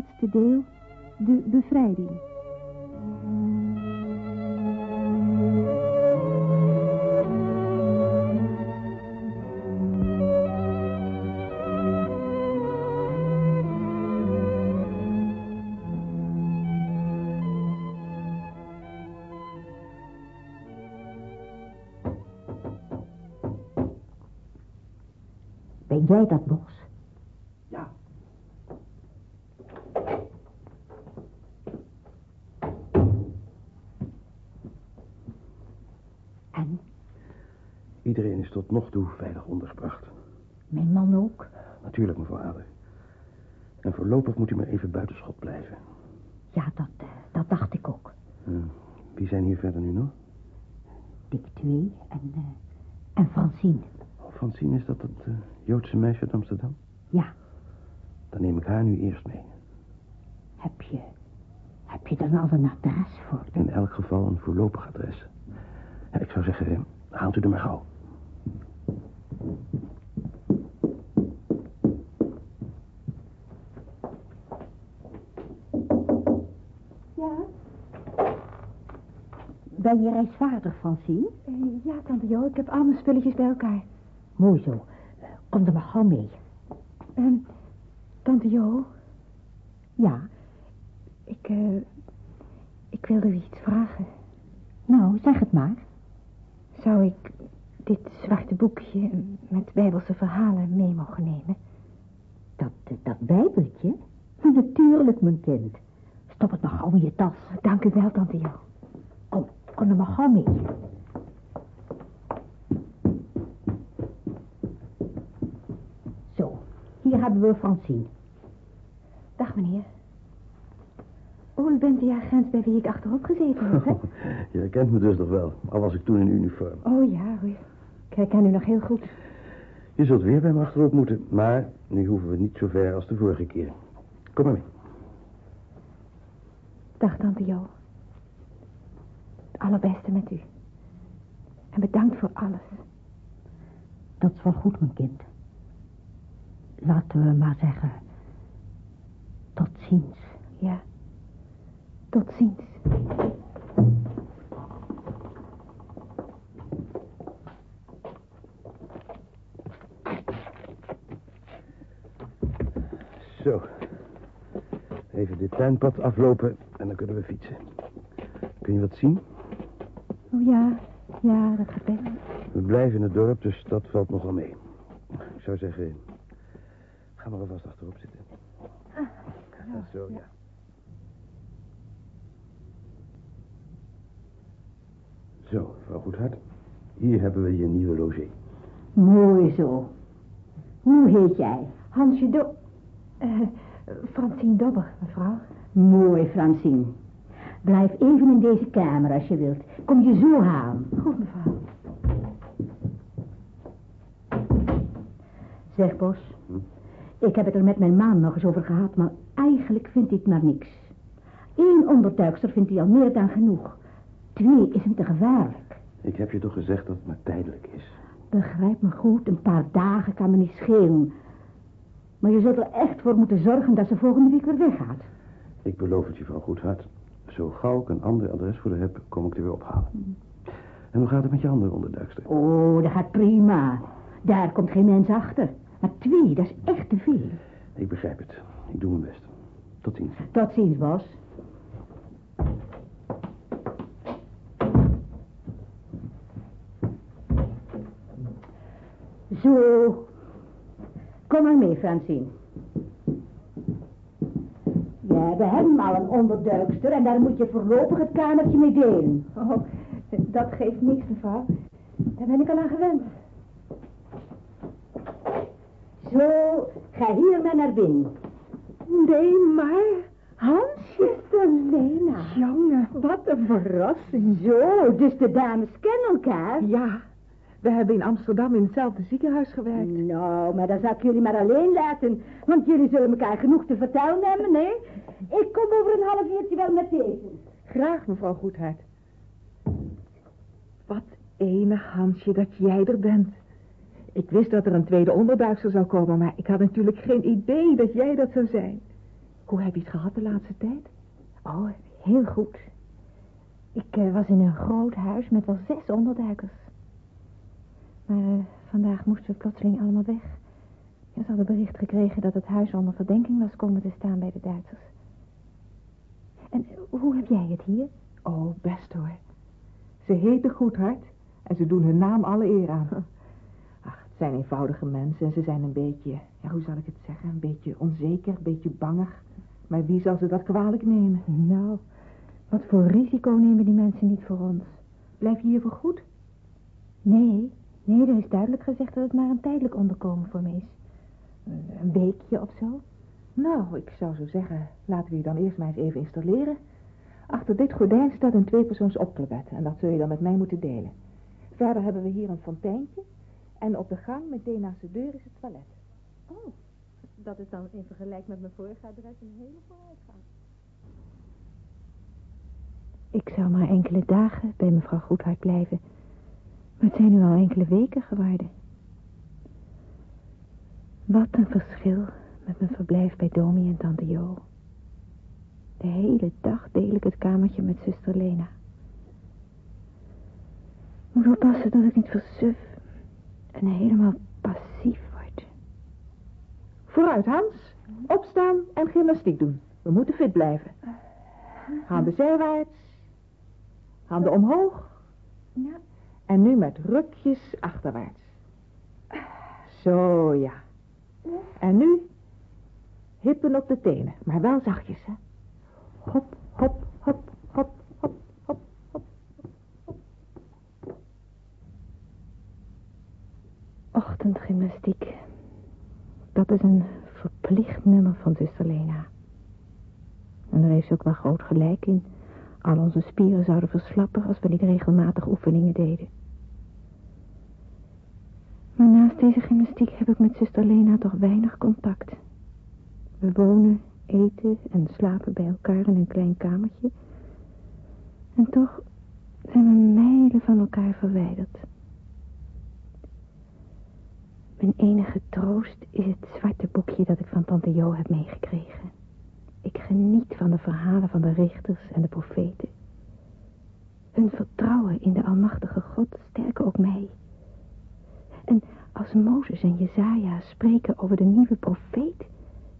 laatste deel, de bevrijding. Ben jij dat, Bos? Ja. En Iedereen is tot nog toe veilig ondergebracht. mijn man ook? Natuurlijk, mevrouw Ader. En voorlopig moet u maar even buitenschot blijven. Ja, dat, eh, dat dacht ik ook. Hm, Wie zijn hier verder nu nog? Dick twee en, eh, en Francine. Oh, Francine, is dat het eh, Joodse meisje uit Amsterdam? Ja, Dan neem ik haar nu eerst mee. heb je, heb je dan al een adres voor? In elk geval een voorlopig adres. Ik zou zeggen, haalt u er maar gauw. Ja, Ben je reisvaardig, Francine? eh, ja, tante Jo, ik heb al mijn spulletjes bij elkaar. Mooi zo. Kom er maar gauw mee. Ehm, tante Jo, Ja, ik, eh, ik wilde u iets vragen. nou, zeg het maar. Zou ik dit zwarte boekje met bijbelse verhalen mee mogen nemen? Dat, dat bijbeltje? Natuurlijk, mijn kind. Stop het maar gauw in je tas. Dank u wel, tante Jo. Kom, kom er maar gauw mee. Zo, hier hebben we Francine. Dag, meneer. Oh, u bent die agent bij wie ik achterop gezeten heb, hè? Je herkent me dus nog wel, al was ik toen in uniform. Oh ja, u. Ik herken u nog heel goed. Je zult weer bij me achterop moeten, maar nu hoeven we niet zo ver als de vorige keer. Kom maar mee. Dag, tante Jo. Het allerbeste met u. En bedankt voor alles. Dat is wel goed, mijn kind. Laten we maar zeggen... Tot ziens. Ja. Tot ziens. Zo. Even dit tuinpad aflopen en dan kunnen we fietsen. Kun je wat zien? Oh ja, ja, dat gaat best. We blijven in het dorp, dus dat valt nogal mee. Ik zou zeggen, ga maar alvast achterop zitten. Zo, ja. Zo, mevrouw Goedhart. Hier hebben we je nieuwe logé. Mooi zo. Hoe heet jij? Hansje Do... eh Francine Dobber, mevrouw. Mooi, Francine. Blijf even in deze kamer als je wilt. Kom je zo halen. Goed, mevrouw. Zeg, Bos. Hm? Ik heb het er met mijn maan nog eens over gehad, maar eigenlijk vind ik maar niks. Eén ondertuigster vindt hij al meer dan genoeg. Twee is hem te gevaarlijk. Ik heb je toch gezegd dat het maar tijdelijk is. Begrijp me goed, een paar dagen kan me niet schelen. Maar je zult er echt voor moeten zorgen dat ze volgende week weer weggaat. Ik beloof het je, mevrouw Goedhart. Zo gauw ik een ander adres voor haar heb, kom ik er weer ophalen. En hoe gaat het met je andere onderduikster? Oh, dat gaat prima. Daar komt geen mens achter. Maar twee, dat is echt te veel. Ik begrijp het. Ik doe mijn best. Tot ziens. Tot ziens, Bos. Zo. Kom maar mee, Francine. Ja, we hebben al een onderduikster en daar moet je voorlopig het kamertje mee delen. Oh, dat geeft niks, mevrouw. Daar ben ik al aan gewend. Zo, ga hier maar naar binnen. Nee, maar... Hansje Selena. Jongen, wat een verrassing. Zo, dus de dames kennen elkaar? Ja, We hebben in Amsterdam in hetzelfde ziekenhuis gewerkt. Nou, maar dan zou ik jullie maar alleen laten. Want jullie zullen elkaar genoeg te vertellen hebben, nee? Ik kom over een half uurtje wel met deze. Graag, mevrouw Goedhart. Wat enig, Hansje, dat jij er bent. Ik wist dat er een tweede onderduikster zou komen, maar ik had natuurlijk geen idee dat jij dat zou zijn. Hoe heb je het gehad de laatste tijd? Oh, heel goed. Ik eh, was in een groot huis met wel zes onderduikers. Maar eh, vandaag moesten we plotseling allemaal weg. Ze hadden bericht gekregen dat het huis onder verdenking was komen te staan bij de Duitsers. En hoe heb jij het hier? Oh, best hoor. Ze heten Goedhart en ze doen hun naam alle eer aan. Ach, het zijn eenvoudige mensen en ze zijn een beetje, ja, hoe zal ik het zeggen, een beetje onzeker, een beetje bangig. Maar wie zal ze dat kwalijk nemen? Nou, wat voor risico nemen die mensen niet voor ons? Blijf je hier voor goed? Nee, nee, er is duidelijk gezegd dat het maar een tijdelijk onderkomen voor me is. Een weekje of zo. Nou, ik zou zo zeggen, laten we je dan eerst maar eens even installeren. Achter dit gordijn staat een tweepersoons opklebed en dat zul je dan met mij moeten delen. Verder hebben we hier een fonteintje en op de gang meteen naast de deur is het toilet. Oh, dat is dan in vergelijking met mijn vorige adres een hele vooruitgang. Ik zou maar enkele dagen bij mevrouw Goedhart blijven. Maar het zijn nu al enkele weken geworden. Wat een verschil met mijn verblijf bij Domi en tante Jo. De hele dag deel ik het kamertje met zuster Lena. Moet oppassen dat ik niet versuf en helemaal passief word. Vooruit, Hans. Opstaan en gymnastiek doen. We moeten fit blijven. Handen zijwaarts. Handen omhoog. Ja. En nu met rukjes achterwaarts. Zo, ja. En nu hippen op de tenen, maar wel zachtjes, hè. Hop, hop, hop, hop, hop, hop, hop. Ochtendgymnastiek. Dat is een verplicht nummer van zuster Lena. En daar heeft ze ook wel groot gelijk in. Al onze spieren zouden verslappen als we niet regelmatig oefeningen deden. Maar naast deze gymnastiek heb ik met zuster Lena toch weinig contact. We wonen, eten en slapen bij elkaar in een klein kamertje. En toch zijn we mijlen van elkaar verwijderd. Mijn enige troost is het zwarte boekje dat ik van tante Jo heb meegekregen. Ik geniet van de verhalen van de richters en de profeten. Hun vertrouwen in de almachtige God sterken ook mij. En als Mozes en Jezaja spreken over de nieuwe profeet...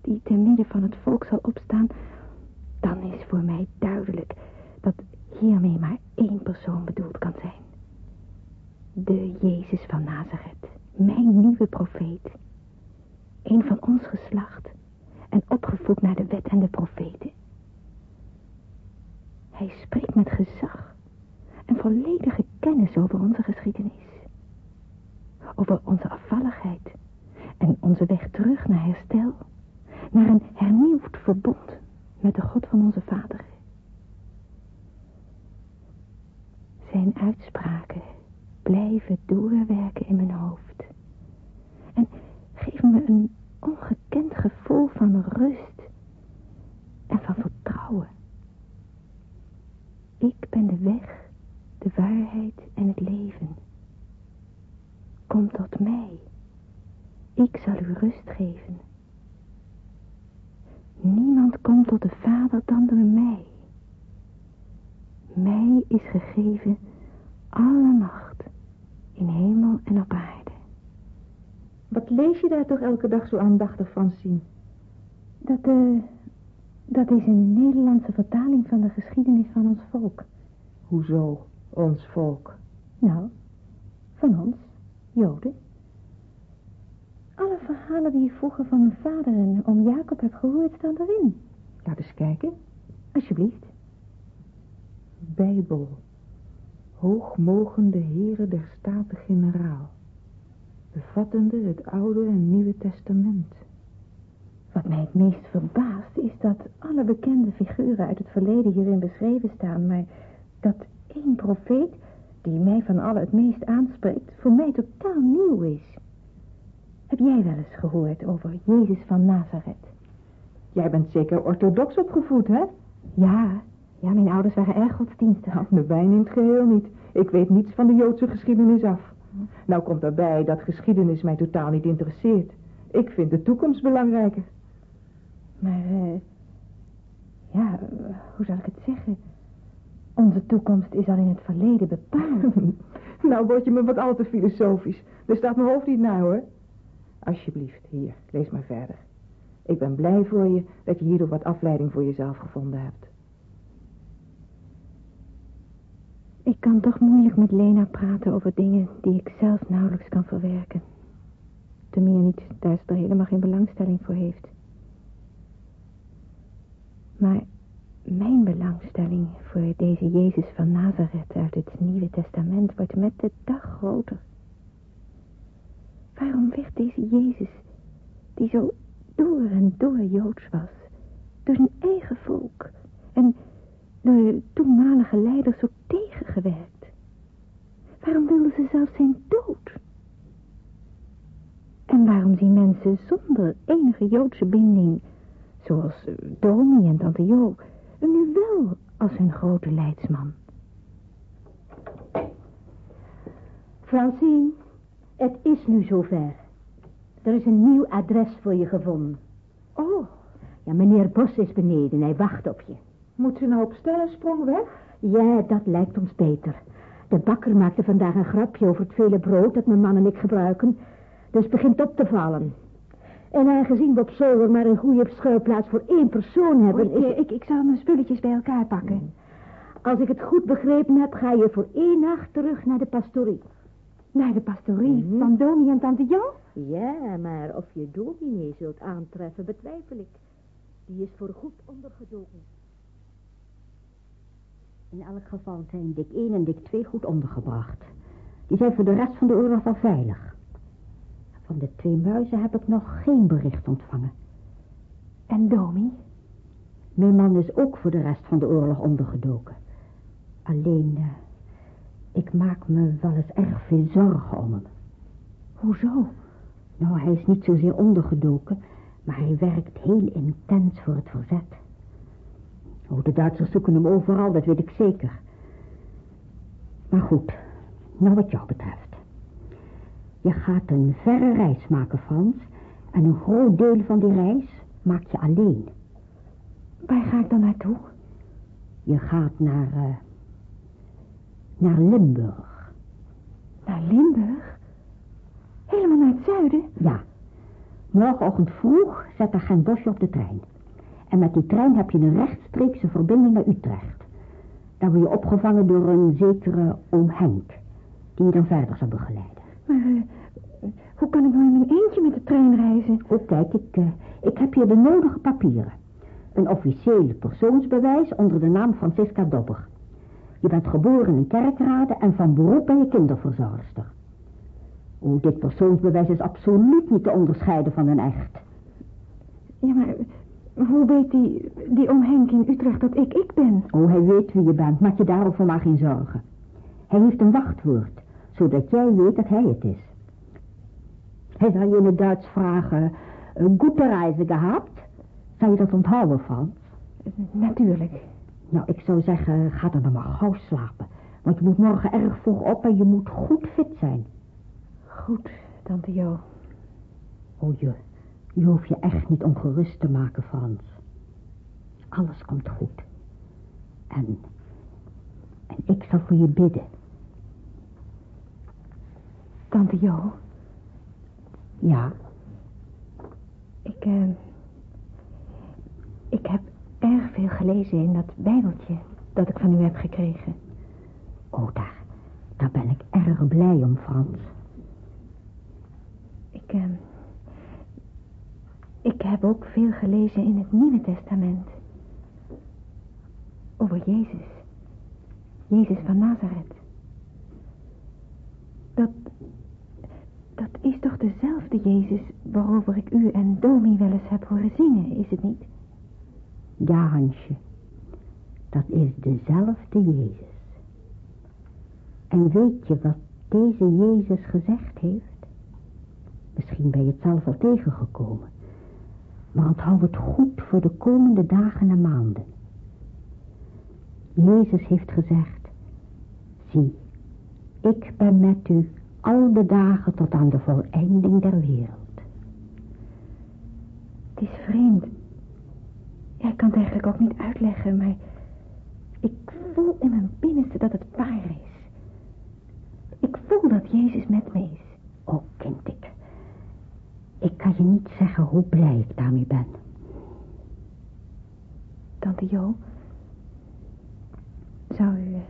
die te midden van het volk zal opstaan... dan is voor mij duidelijk dat hiermee maar één persoon bedoeld kan zijn. De Jezus van Nazareth, mijn nieuwe profeet. Een van ons geslacht en opgevoed naar de wet en de profeten. Hij spreekt met gezag en volledige kennis over onze geschiedenis. Over onze afvalligheid en onze weg terug naar een hernieuwd verbond met de God van onze vader. Zijn uitspraken blijven doorwerken in mijn hoofd. En geven me een ongekend gevoel van rust en van vertrouwen. Ik ben de weg, de waarheid en het leven. Kom tot mij. Ik zal u rust geven. Niemand komt tot de Vader dan door mij. Mij is gegeven alle macht in hemel en op aarde. Wat lees je daar toch elke dag zo aandachtig zien? Dat, eh, dat is een Nederlandse vertaling van de geschiedenis van ons volk. Hoezo, ons volk? Nou, van ons, Joden. Alle verhalen die ik vroeger van mijn vader en oom Jacob heb gehoord, staan erin. Laat eens kijken. Alsjeblieft. Bijbel. Hoogmogende heren der Staten-Generaal. Bevattende het Oude en Nieuwe Testament. Wat mij het meest verbaast is dat alle bekende figuren uit het verleden hierin beschreven staan, maar dat één profeet die mij van allen het meest aanspreekt, voor mij totaal nieuw is. Heb jij wel eens gehoord over Jezus van Nazareth? Jij bent zeker orthodox opgevoed, hè? Ja, ja, mijn ouders waren erg godsdienstig. Nou, de wijn in het geheel niet. Ik weet niets van de Joodse geschiedenis af. Nou komt daarbij dat geschiedenis mij totaal niet interesseert. Ik vind de toekomst belangrijker. Maar, eh, ja, hoe zal ik het zeggen? Onze toekomst is al in het verleden bepaald. nou word je me wat al te filosofisch. Daar staat mijn hoofd niet naar, hoor. Alsjeblieft, hier, lees maar verder. Ik ben blij voor je dat je hierdoor wat afleiding voor jezelf gevonden hebt. Ik kan toch moeilijk met Lena praten over dingen die ik zelf nauwelijks kan verwerken. Te meer niet, daar ze er helemaal geen belangstelling voor heeft. Maar mijn belangstelling voor deze Jezus van Nazareth uit het Nieuwe Testament wordt met de dag groter. Waarom werd deze Jezus, die zo door en door Joods was, door zijn eigen volk en door de toenmalige leiders zo tegengewerkt? Waarom wilden ze zelfs zijn dood? En waarom zien mensen zonder enige Joodse binding, zoals eh, Domi en Tante Jo, hem nu wel als hun grote leidsman? Francine, het is nu zover. Er is een nieuw adres voor je gevonden. Oh, Ja, meneer Bos is beneden. Hij wacht op je. Moet ze nou op stellensprong weg? Ja, dat lijkt ons beter. De bakker maakte vandaag een grapje over het vele brood dat mijn man en ik gebruiken. Dus het begint op te vallen. En aangezien we op zolder maar een goede schuilplaats voor één persoon hebben... ik, ik, ik zal mijn spulletjes bij elkaar pakken. Als ik het goed begrepen heb, ga je voor één nacht terug naar de pastorie. Naar de pastorie Mhm. van Domi en Tante Jo? Ja, maar of je dominee zult aantreffen, betwijfel ik. Die is voorgoed ondergedoken. In elk geval zijn Dick 1 en Dick 2 goed ondergebracht. Die zijn voor de rest van de oorlog wel veilig. Van de twee muizen heb ik nog geen bericht ontvangen. En Domi? Mijn man is ook voor de rest van de oorlog ondergedoken. Alleen, eh, ik maak me wel eens erg veel zorgen om hem. Hoezo? Nou, hij is niet zozeer ondergedoken, maar hij werkt heel intens voor het verzet. Oh, de Duitsers zoeken hem overal, dat weet ik zeker. Maar goed, nou wat jou betreft. Je gaat een verre reis maken, Frans. En een groot deel van die reis maak je alleen. Waar ga ik dan naartoe? Je gaat naar, eh, naar Limburg. Naar Limburg? Helemaal naar het zuiden? Ja. Morgenochtend vroeg zet agent Bosje op de trein. En met die trein heb je een rechtstreekse verbinding naar Utrecht. Daar word je opgevangen door een zekere oom Henk. Die je dan verder zal begeleiden. Maar eh, hoe kan ik nou in mijn eentje met de trein reizen? Oh, kijk, ik, eh, ik heb hier de nodige papieren. Een officiële persoonsbewijs onder de naam Francisca Dobber. Je bent geboren in Kerkrade en van beroep ben je kinderverzorgster. Oh, dit persoonsbewijs is absoluut niet te onderscheiden van een echt. Ja, maar hoe weet die, die oom Henk in Utrecht dat ik ik ben? Oh, hij weet wie je bent, maak je daarover maar geen zorgen. Hij heeft een wachtwoord, zodat jij weet dat hij het is. Hij zal je in het Duits vragen, een goede reizen gehad? Zou je dat onthouden, Frans? Natuurlijk. Nou, ik zou zeggen, ga dan maar gauw slapen. Want je moet morgen erg vroeg op en je moet goed fit zijn. Goed, tante Jo. Oh, je, je hoeft je echt niet ongerust te maken, Frans. Alles komt goed. En, en ik zal voor je bidden. Tante Jo, Ja, ik, eh, ik heb erg veel gelezen in dat bijbeltje dat ik van u heb gekregen. oh, daar, daar ben ik erg blij om, Frans. Ik, eh, ik heb ook veel gelezen in het Nieuwe Testament. Over Jezus. Jezus van Nazareth. Dat, dat is toch dezelfde Jezus waarover ik u en Domi wel eens heb horen zingen, is het niet? Ja, Hansje, dat is dezelfde Jezus. En weet je wat deze Jezus gezegd heeft? Misschien ben je het zelf al tegengekomen. Maar onthoud het goed voor de komende dagen en maanden. Jezus heeft gezegd, zie, ik ben met u al de dagen tot aan de voleinding der wereld. Het is vreemd. Ja, ik kan het eigenlijk ook niet uitleggen, maar ik voel in mijn binnenste dat het waar is. Ik voel dat Jezus met me is. Oh, kind, ik, ik kan je niet zeggen hoe blij ik daarmee ben. Tante Jo, zou u, eh,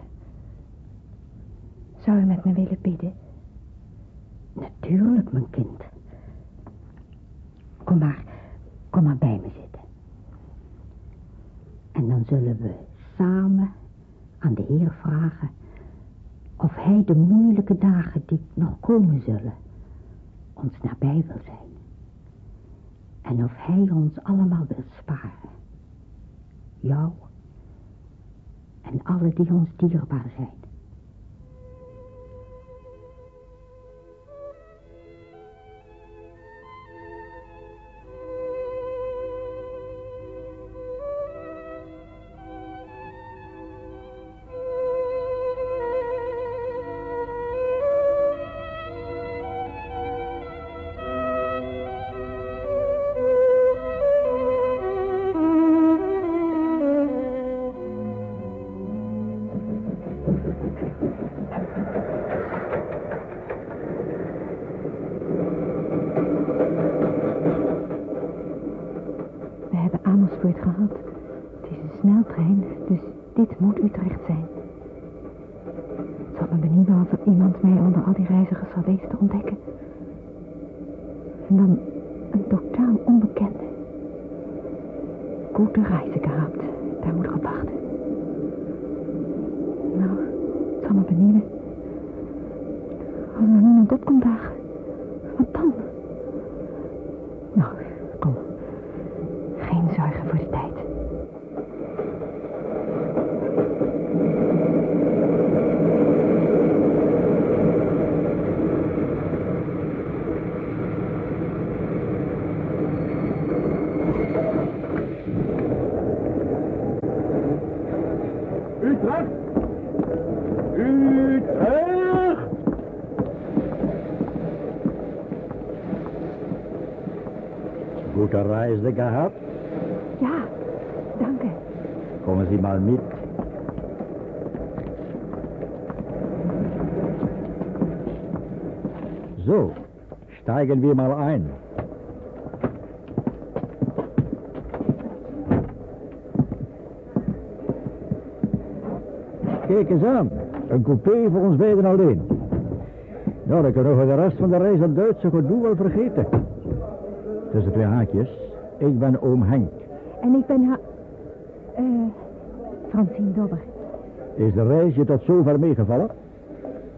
zou u met me willen bidden? Natuurlijk, mijn kind. Kom maar, kom maar bij me zitten. En dan zullen we samen aan de Heer vragen of Hij de moeilijke dagen die nog komen zullen, ons nabij wil zijn. En of Hij ons allemaal wil sparen. Jou en alle die ons dierbaar zijn. Steigen wir mal ein. Kijk eens aan. Een coupé voor ons beiden alleen. Nou, dan kunnen we de rest van de reis dat Duitse gedoe wel vergeten. Tussen twee haakjes. Ik ben oom Henk. En ik ben ha... eh Francine Dobber. Is de reis je tot zover meegevallen?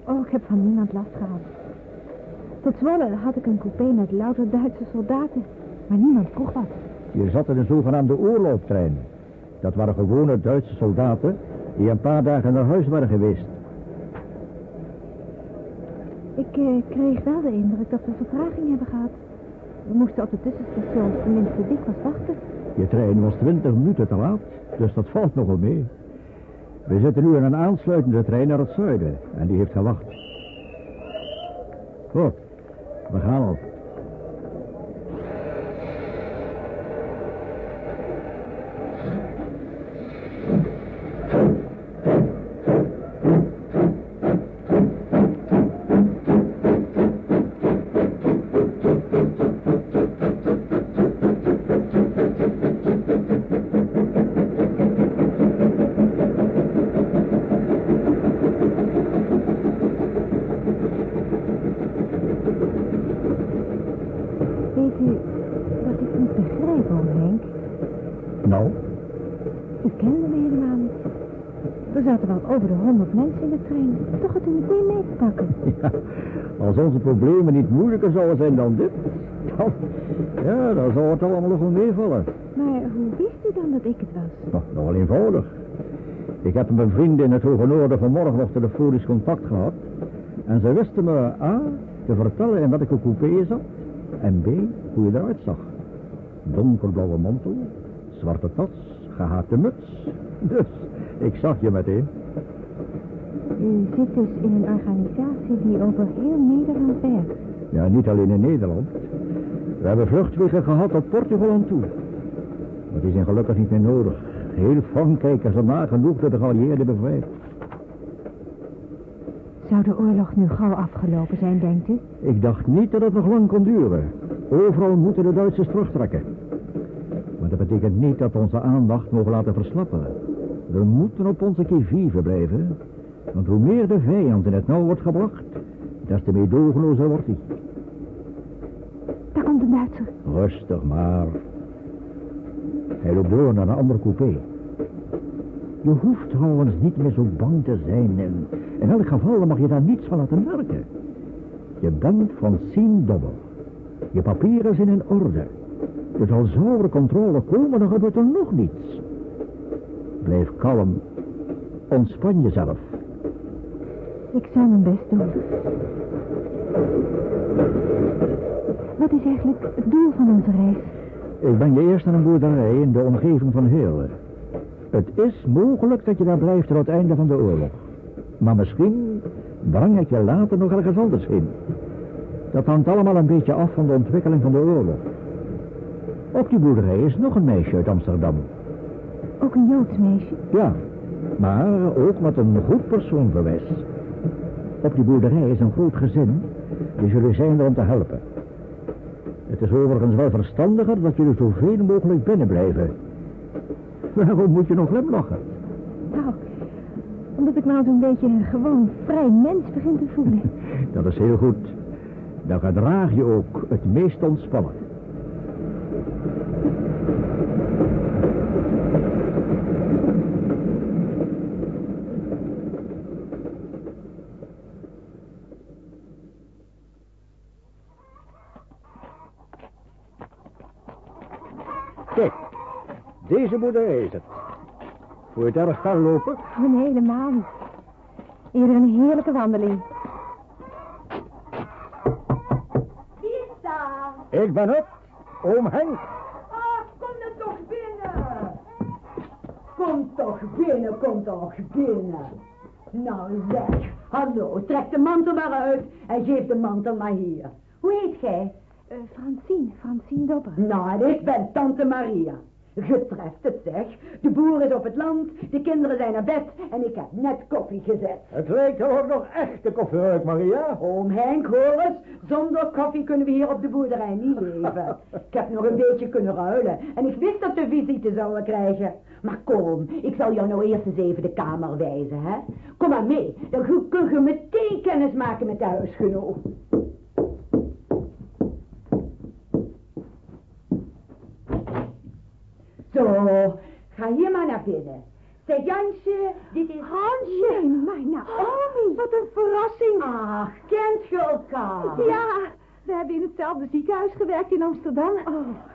Oh, ik heb van niemand last gehad. Tot Zwolle had ik een coupé met louter Duitse soldaten. Maar niemand vroeg wat. Je zat in een zogenaamde oorlooptrein. Dat waren gewone Duitse soldaten die een paar dagen naar huis waren geweest. Ik eh, kreeg wel de indruk dat we vertraging hebben gehad. We moesten op de tussenstations tenminste dikwijls wachten. Je trein was twintig minuten te laat, dus dat valt nogal mee. We zitten nu in een aansluitende trein naar het zuiden en die heeft gewacht. Goed, we gaan al. Weet u wat ik niet begrijp, oom Henk? Nou, U kende me helemaal niet. Er zaten wel over de honderd mensen in de trein. Toch had u meteen mee te pakken. ja, als onze problemen niet zijn dan dit, dan, ja, dan zou het allemaal nog wel meevallen. Maar hoe wist u dan dat ik het was? Nou, nogal eenvoudig. Ik heb met mijn vrienden in het Hoge Noorden vanmorgen nog telefonisch contact gehad. En ze wisten me A, te vertellen in welke coupé zat. En B, hoe je eruit zag. Donkerblauwe mantel, zwarte tas, gehaakte muts. Dus, ik zag je meteen. U zit dus in een organisatie die over heel Nederland werkt. Ja, niet alleen in Nederland. We hebben vluchtvliegen gehad tot Portugal aan toe. Maar die zijn gelukkig niet meer nodig. Heel Frankrijk is er nagenoeg door de geallieerden bevrijd. Zou de oorlog nu gauw afgelopen zijn, denkt u? Ik dacht niet dat het nog lang kon duren. Overal moeten de Duitsers terugtrekken. Maar dat betekent niet dat we onze aandacht mogen laten verslappen. We moeten op onze qui-vive blijven. Want hoe meer de vijand in het nauw wordt gebracht, des te meedogenlozer wordt hij. Duitser. Rustig maar. Hij loopt door naar een andere coupé. Je hoeft trouwens niet meer zo bang te zijn. En in elk geval mag je daar niets van laten merken. Je bent Francine Dobber. Je papieren zijn in orde. Er zal zo controle komen, dan gebeurt er nog niets. Blijf kalm. Ontspan jezelf. Ik zal mijn best doen. Wat is eigenlijk het doel van onze reis? Ik ben je eerst naar een boerderij in de omgeving van Heerlen. Het is mogelijk dat je daar blijft tot het einde van de oorlog. Maar misschien breng ik je later nog ergens anders heen. Dat hangt allemaal een beetje af van de ontwikkeling van de oorlog. Op die boerderij is nog een meisje uit Amsterdam. Ook een Joods meisje. Ja, maar ook met een goed persoonbewijs. Op die boerderij is een groot gezin. Die zullen zijn er om te helpen. Het is overigens wel verstandiger dat jullie zoveel mogelijk binnen blijven. Waarom moet je nog glimlachen? Nou, omdat ik nou zo'n beetje een gewoon vrij mens begin te voelen. Dat is heel goed. Dan gedraag je ook het meest ontspannen. Kijk, deze boerderij is het. Wil je het erg ver lopen? Een helemaal niet. Eerder een heerlijke wandeling. Daar? Ik ben het, oom Henk. Ah, kom dan toch binnen. Kom toch binnen, kom toch binnen. Nou zeg, hallo, trek de mantel maar uit en geef de mantel maar hier. Hoe heet gij? Uh, Francine, Francine Dobber. Nou, ik ben tante Maria. Je treft het zeg. De boer is op het land, de kinderen zijn naar bed en ik heb net koffie gezet. Het lijkt er ook nog echte koffieruik, Maria. Oom Henk, hoor eens. Zonder koffie kunnen we hier op de boerderij niet leven. Ik heb nog een beetje kunnen ruilen. En ik wist dat we visite zouden krijgen. Maar kom, ik zal jou nou eerst eens even de kamer wijzen, hè. Kom maar mee, dan kun je meteen kennis maken met de huisgenoot. Zo, ga hier maar naar binnen. Zeg Jansje, dit is... Hansje, mijn Naomi. Wat een verrassing. Ach, kent je elkaar? Ja, we hebben in hetzelfde ziekenhuis gewerkt in Amsterdam.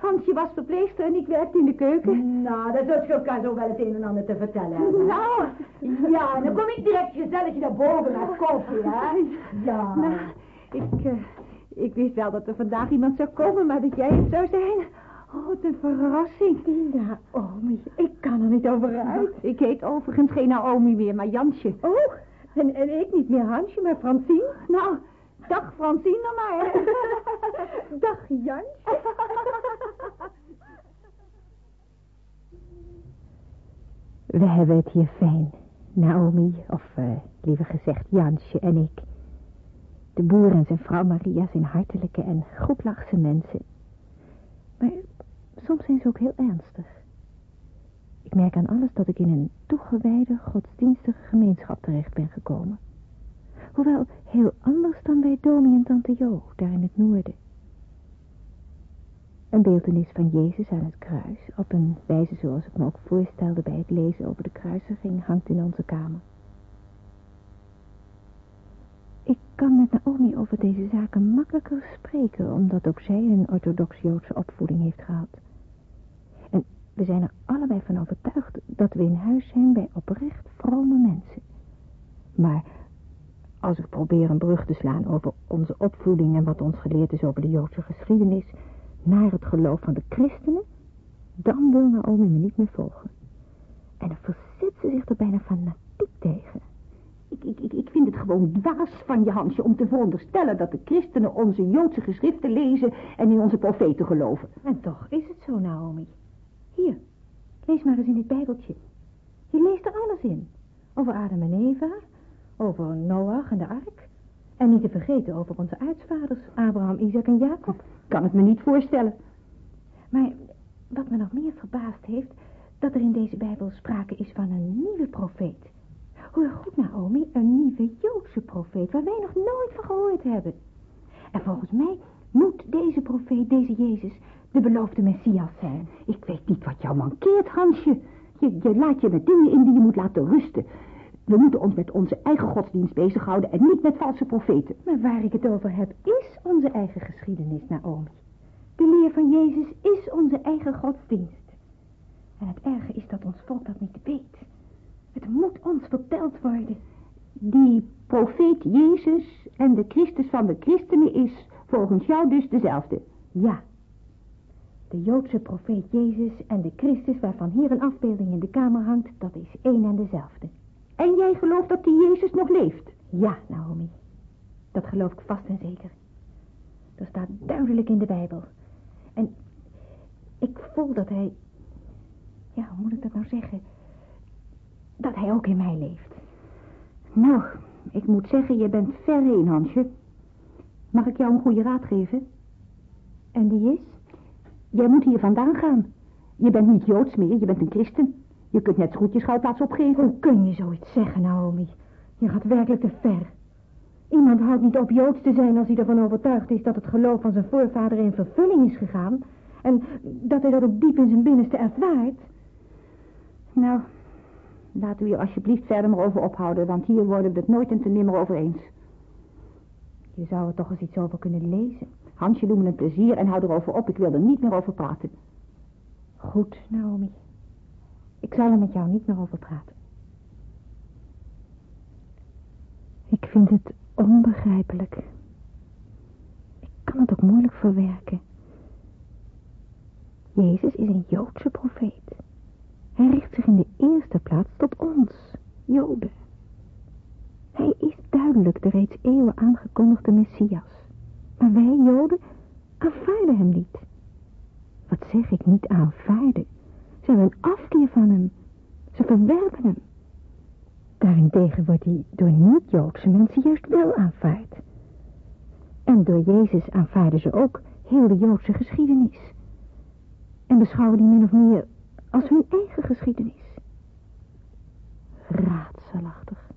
Hansje was verpleegster en ik werkte in de keuken. Nou, dan zult je elkaar zo wel het een en ander te vertellen hebben. Nou. Ja, dan kom ik direct gezellig naar boven met koffie, hè? Ja. Nou, ik, uh, ik wist wel dat er vandaag iemand zou komen, maar dat jij het zou zijn... Oh, wat een verrassing. Naomi, ik kan er niet over uit. Ik heet overigens geen Naomi meer, maar Jansje. Oh, en, en ik niet meer Hansje, maar Francine? Nou, dag Francine dan maar. dag Jansje. We hebben het hier fijn. Naomi, of uh, liever gezegd Jansje en ik. De boer en zijn vrouw Maria zijn hartelijke en goedlachse mensen. Maar soms zijn ze ook heel ernstig. Ik merk aan alles dat ik in een toegewijde, godsdienstige gemeenschap terecht ben gekomen. Hoewel heel anders dan bij Domi en Tante Jo, daar in het noorden. Een beeldenis van Jezus aan het kruis, op een wijze zoals ik me ook voorstelde bij het lezen over de kruisiging, hangt in onze kamer. Ik kan met Naomi over deze zaken makkelijker spreken, omdat ook zij een orthodox-Joodse opvoeding heeft gehad. We zijn er allebei van overtuigd dat we in huis zijn bij oprecht vrome mensen. Maar als ik probeer een brug te slaan over onze opvoeding en wat ons geleerd is over de Joodse geschiedenis naar het geloof van de christenen, dan wil Naomi me niet meer volgen. En dan verzet ze zich er bijna fanatiek tegen. Ik, ik, ik, ik vind het gewoon dwaas van je, Hansje, om te veronderstellen dat de christenen onze Joodse geschriften lezen en in onze profeten geloven. En toch is het zo, Naomi. Hier, lees maar eens in dit bijbeltje. Je leest er alles in. Over Adam en Eva, over Noach en de ark. En niet te vergeten over onze aartsvaders, Abraham, Isaac en Jacob. Kan het me niet voorstellen. Maar wat me nog meer verbaasd heeft, dat er in deze Bijbel sprake is van een nieuwe profeet. Hoor goed, Naomi, een nieuwe Joodse profeet, waar wij nog nooit van gehoord hebben. En volgens mij moet deze profeet, deze Jezus, de beloofde Messias zijn. Ik weet niet wat jou mankeert, Hansje. Je, je laat je met dingen in die je moet laten rusten. We moeten ons met onze eigen godsdienst bezighouden en niet met valse profeten. Maar waar ik het over heb, is onze eigen geschiedenis, Naomi. De leer van Jezus is onze eigen godsdienst. En het erge is dat ons volk dat niet weet. Het moet ons verteld worden. Die profeet Jezus en de Christus van de christenen is volgens jou dus dezelfde. Ja. De Joodse profeet Jezus en de Christus waarvan hier een afbeelding in de kamer hangt, dat is één en dezelfde. En jij gelooft dat die Jezus nog leeft? Ja, Naomi. Dat geloof ik vast en zeker. Dat staat duidelijk in de Bijbel. En ik voel dat hij... Ja, hoe moet ik dat nou zeggen? Dat hij ook in mij leeft. Nou, ik moet zeggen, je bent ver heen, Hansje. Mag ik jou een goede raad geven? En die is? Jij moet hier vandaan gaan. Je bent niet Joods meer, je bent een christen. Je kunt net zo goed je schuilplaats opgeven. Hoe kun je zoiets zeggen, Naomi? Je gaat werkelijk te ver. Iemand houdt niet op Joods te zijn als hij ervan overtuigd is dat het geloof van zijn voorvader in vervulling is gegaan. En dat hij dat ook diep in zijn binnenste ervaart. Nou, laten we hier alsjeblieft verder maar over ophouden, want hier worden we het nooit en te nimmer over eens. Je zou er toch eens iets over kunnen lezen. Hansje, doe me een plezier en hou erover op. Ik wil er niet meer over praten. Goed, Naomi. Ik zal er met jou niet meer over praten. Ik vind het onbegrijpelijk. Ik kan het ook moeilijk verwerken. Jezus is een Joodse profeet. Hij richt zich in de eerste plaats tot ons, Joden. Hij is duidelijk de reeds eeuwen aangekondigde Messias. Maar wij, Joden, aanvaarden hem niet. Wat zeg ik niet aanvaarden? Ze hebben een afkeer van hem. Ze verwerpen hem. Daarentegen wordt hij door niet-Joodse mensen juist wel aanvaard. En door Jezus aanvaarden ze ook heel de Joodse geschiedenis. En beschouwen die min of meer als hun eigen geschiedenis. Raadselachtig.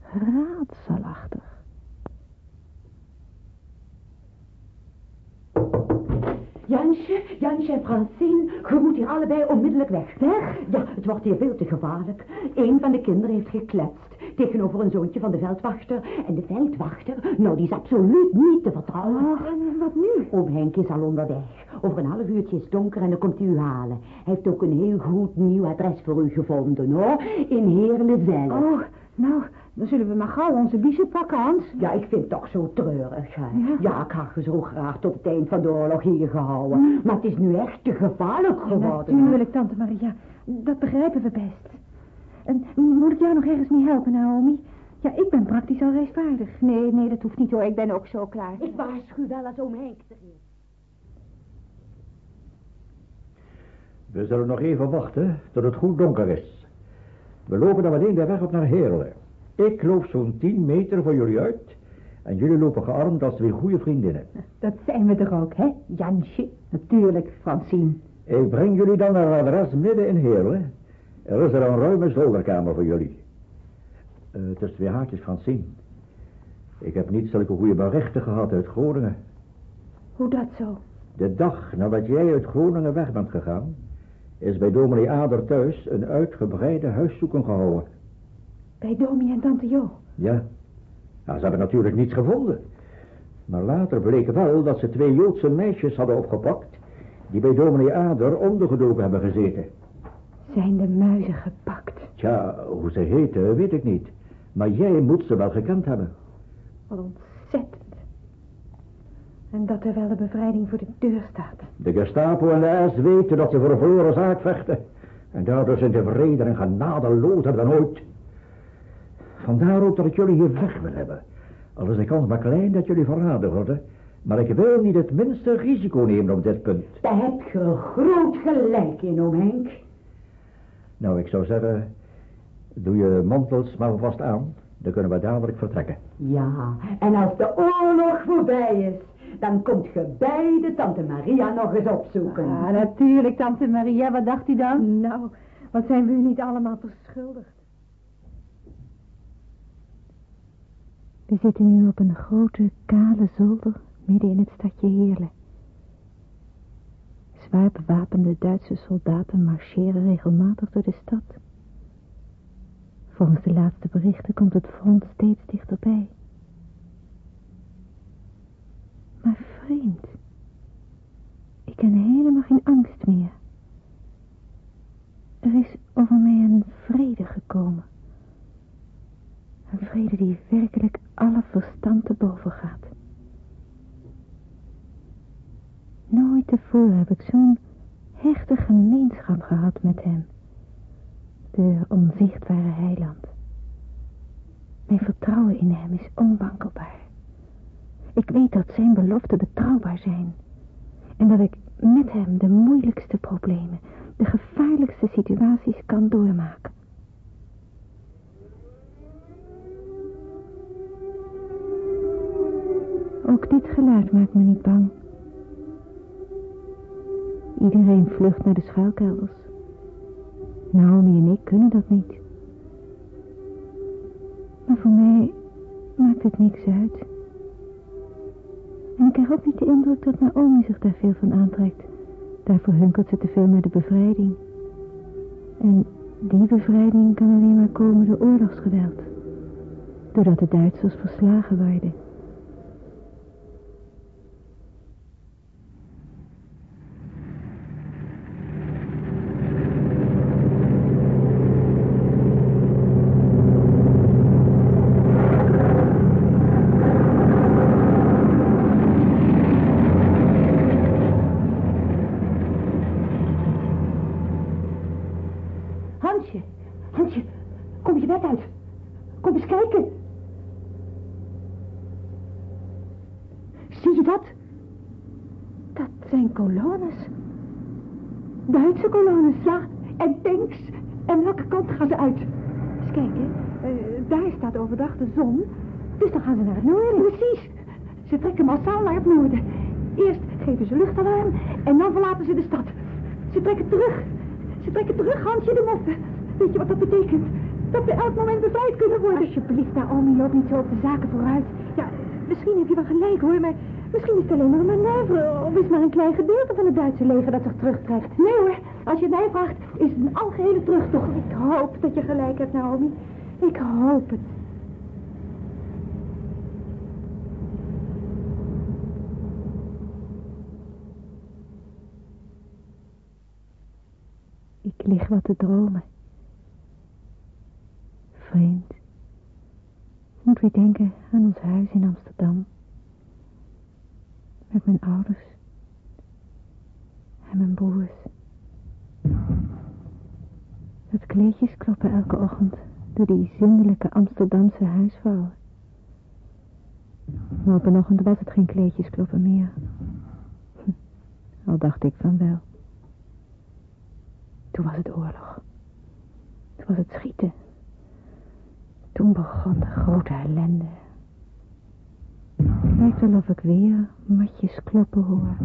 Raadselachtig. Jansje, Jansje en Francine, je moet hier allebei onmiddellijk weg. Weg? Ja, het wordt hier veel te gevaarlijk. Een van de kinderen heeft gekletst tegenover een zoontje van de veldwachter. En de veldwachter, nou, die is absoluut niet te vertrouwen. Ach, en wat nu? Oom Henk is al onderweg. Over een half uurtje is het donker en dan komt hij u halen. Hij heeft ook een heel goed nieuw adres voor u gevonden, hoor. In Heerlen zelf. Oh, nou, dan zullen we maar gauw onze biezen pakken, Hans. Ja, ik vind het toch zo treurig, hè. Ja. Ja, ik had je zo graag tot het eind van de oorlog hier gehouden. Maar het is nu echt te gevaarlijk geworden. Natuurlijk, tante Maria. Dat begrijpen we best. En moet ik jou nog ergens mee helpen, Naomi? Ja, ik ben praktisch al reisvaardig. Nee, nee, dat hoeft niet hoor. Ik ben ook zo klaar. Ik waarschuw wel als oom Henk er is. We zullen nog even wachten tot het goed donker is. We lopen dan meteen de weg op naar Heerlen. Ik loop zo'n 10 meter voor jullie uit. En jullie lopen gearmd als twee goede vriendinnen. Dat zijn we toch ook, hè, Jansje? Natuurlijk, Francine. Ik breng jullie dan naar het adres midden in Heerlen. Er is er een ruime zolderkamer voor jullie. Eh tussen twee haakjes Francine. Ik heb niet zulke goede berichten gehad uit Groningen. Hoe dat zo? De dag nadat jij uit Groningen weg bent gegaan... is bij dominee Ader thuis een uitgebreide huiszoeking gehouden. Bij Domi en tante Jo. Ja. Nou, ze hebben natuurlijk niets gevonden. Maar later bleek wel dat ze twee Joodse meisjes hadden opgepakt... die bij dominee Ader ondergedoken hebben gezeten. Zijn de muizen gepakt? Tja, hoe ze heten, weet ik niet. Maar jij moet ze wel gekend hebben. Wat ontzettend. En dat er wel de bevrijding voor de deur staat. De Gestapo en de S weten dat ze voor een verloren zaak vechten. En daardoor zijn ze vreder en genadelozer dan ooit. Vandaar ook dat ik jullie hier weg wil hebben. Al is de kans maar klein dat jullie verraden worden. Maar ik wil niet het minste risico nemen op dit punt. Daar heb je groot gelijk in, oom Henk. Nou, ik zou zeggen, doe je mantels maar vast aan. Dan kunnen we dadelijk vertrekken. Ja, en als de oorlog voorbij is, dan komt je bij de tante Maria nog eens opzoeken. Ah, natuurlijk, tante Maria. Wat dacht u dan? Nou, wat zijn we u niet allemaal verschuldigd? We zitten nu op een grote, kale zolder midden in het stadje Heerlen. Zwaar bewapende Duitse soldaten marcheren regelmatig door de stad. Volgens de laatste berichten komt het front steeds dichterbij. Maar vreemd. Ik ken helemaal geen angst meer. Er is over mij een vrede gekomen. Een vrede die werkelijk alle verstand te boven gaat. Nooit tevoren heb ik zo'n hechte gemeenschap gehad met hem. De onzichtbare heiland. Mijn vertrouwen in hem is onwankelbaar. Ik weet dat zijn beloften betrouwbaar zijn. En dat ik met hem de moeilijkste problemen, de gevaarlijkste situaties kan doormaken. Ook dit geluid maakt me niet bang. Iedereen vlucht naar de schuilkelders. Naomi en ik kunnen dat niet. Maar voor mij maakt het niks uit. En ik krijg ook niet de indruk dat Naomi zich daar veel van aantrekt. Daarvoor hunkert ze te veel naar de bevrijding. En die bevrijding kan alleen maar komen door oorlogsgeweld. Doordat de Duitsers verslagen worden. Hansje, Hansje, kom je bed uit. Kom eens kijken. Zie je dat? Dat zijn kolonnes. Duitse kolonnes, ja. En tanks. En welke kant gaan ze uit? Eens kijken. Eh, daar staat overdag de zon. Dus dan gaan ze naar het noorden. Precies. Ze trekken massaal naar het noorden. Eerst geven ze luchtalarm en dan verlaten ze de stad. Ze trekken terug. Ze trekken terug, Hansje de moffen. Weet je wat dat betekent? Dat we elk moment bevrijd kunnen worden. Alsjeblieft, Naomi, loop niet zo op de zaken vooruit. Ja, misschien heb je wel gelijk hoor, maar misschien is het alleen maar een manoeuvre. Of is maar een klein gedeelte van het Duitse leger dat zich terugtrekt. Nee hoor, als je het mij vraagt, is het een algehele terugtocht. Ik hoop dat je gelijk hebt, Naomi. Ik hoop het. Ik lig wat te dromen. Vreemd. Moet weer denken aan ons huis in Amsterdam. Met mijn ouders. En mijn broers. Dat kleedjes kloppen elke ochtend door die zindelijke Amsterdamse huisvrouwen. Maar op een ochtend was het geen kleedjes kloppen meer. Al dacht ik van wel. Toen was het oorlog. Toen was het schieten. Toen begon de grote ellende. Het lijkt wel of ik weer matjes kloppen hoor.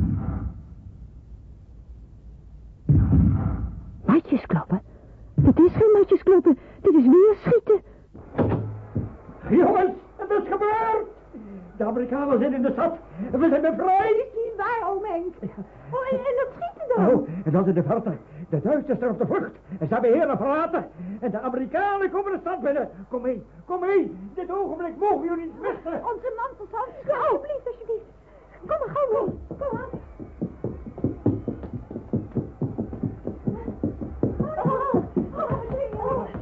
Matjes kloppen? Dit is geen matjes kloppen. Dit is weer schieten. Jongens, het is gebeurd! De Amerikanen zijn in de stad. We zijn bevrijd. Niet waar, oom Oh, en, dat schieten dan? Oh, en dan in de verte. De Duitsers zijn op de vlucht. En ze hebben heren verlaten. En de Amerikanen komen de stad binnen. Kom mee, kom mee. Dit ogenblik mogen jullie niet missen. Onze mantels, Hans. Alsjeblieft, alsjeblieft. Kom maar gauw. Kom. Oh, oh, oh, oh,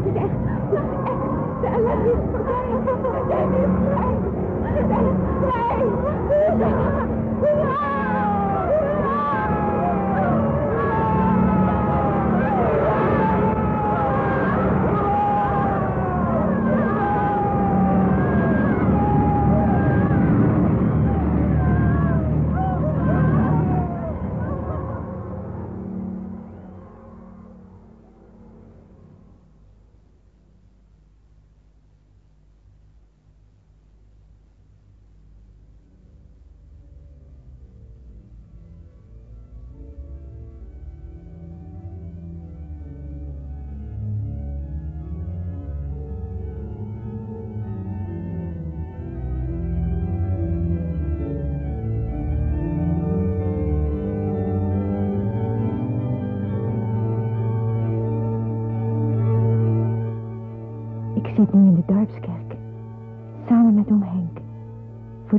Het is echt, het is echt. De ellende is zijn weer vrij. We zijn vrij.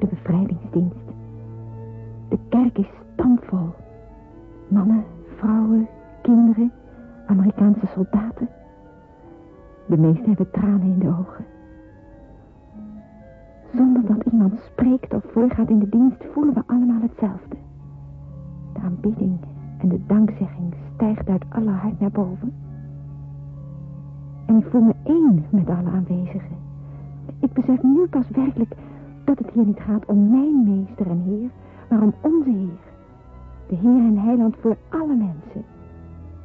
De bevrijdingsdienst. De kerk is stampvol. Mannen, vrouwen, kinderen, Amerikaanse soldaten. De meesten hebben tranen in de ogen. Zonder dat iemand spreekt of voorgaat in de dienst voelen we allemaal hetzelfde. De aanbidding en de dankzegging stijgt uit alle hart naar boven. En ik voel me één met alle aanwezigen. Ik besef nu pas werkelijk dat het hier niet gaat om mijn meester en heer, maar om onze heer. De heer en heiland voor alle mensen.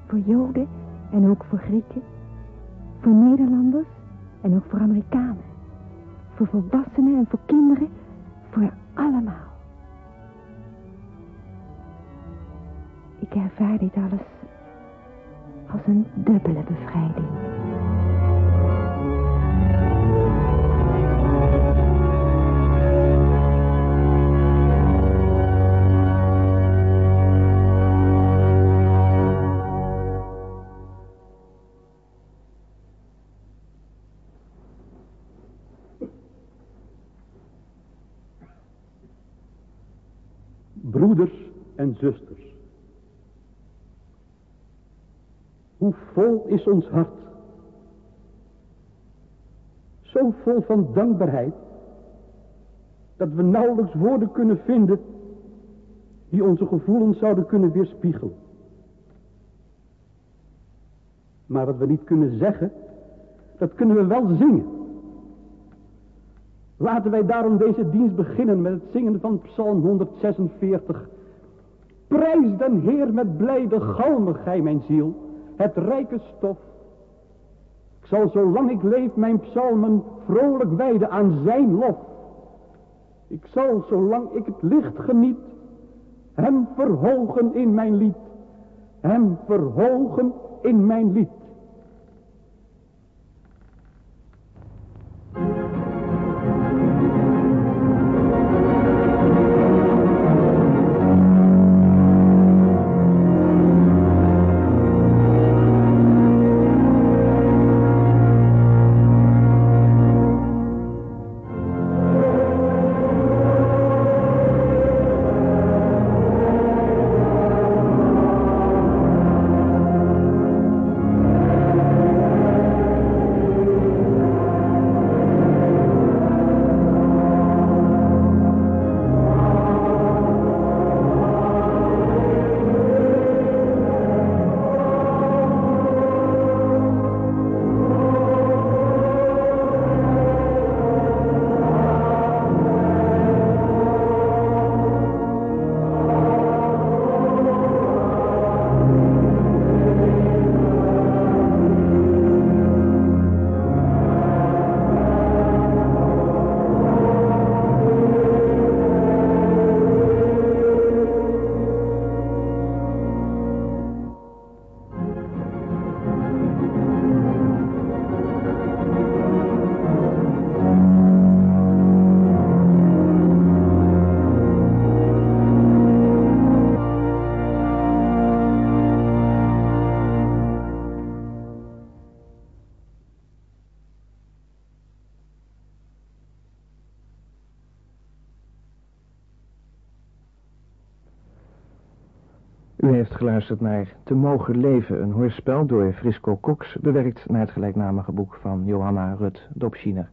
Voor joden en ook voor Grieken. Voor Nederlanders en ook voor Amerikanen. Voor volwassenen en voor kinderen. Voor allemaal. Ik ervaar dit alles als een dubbele bevrijding. Broeders en zusters. Hoe vol is ons hart. Zo vol van dankbaarheid. Dat we nauwelijks woorden kunnen vinden die onze gevoelens zouden kunnen weerspiegelen. Maar wat we niet kunnen zeggen, dat kunnen we wel zingen. Laten wij daarom deze dienst beginnen met het zingen van Psalm 146. Prijs den Heer met blijde galmen, gij mijn ziel, het rijke stof. Ik zal zolang ik leef mijn psalmen vrolijk wijden aan zijn lof. Ik zal zolang ik het licht geniet, hem verhogen in mijn lied. Hem verhogen in mijn lied. Geluisterd naar Te Mogen Leven, een hoorspel door Frisco Cox, bewerkt naar het gelijknamige boek van Johanna Rut Dobschiner.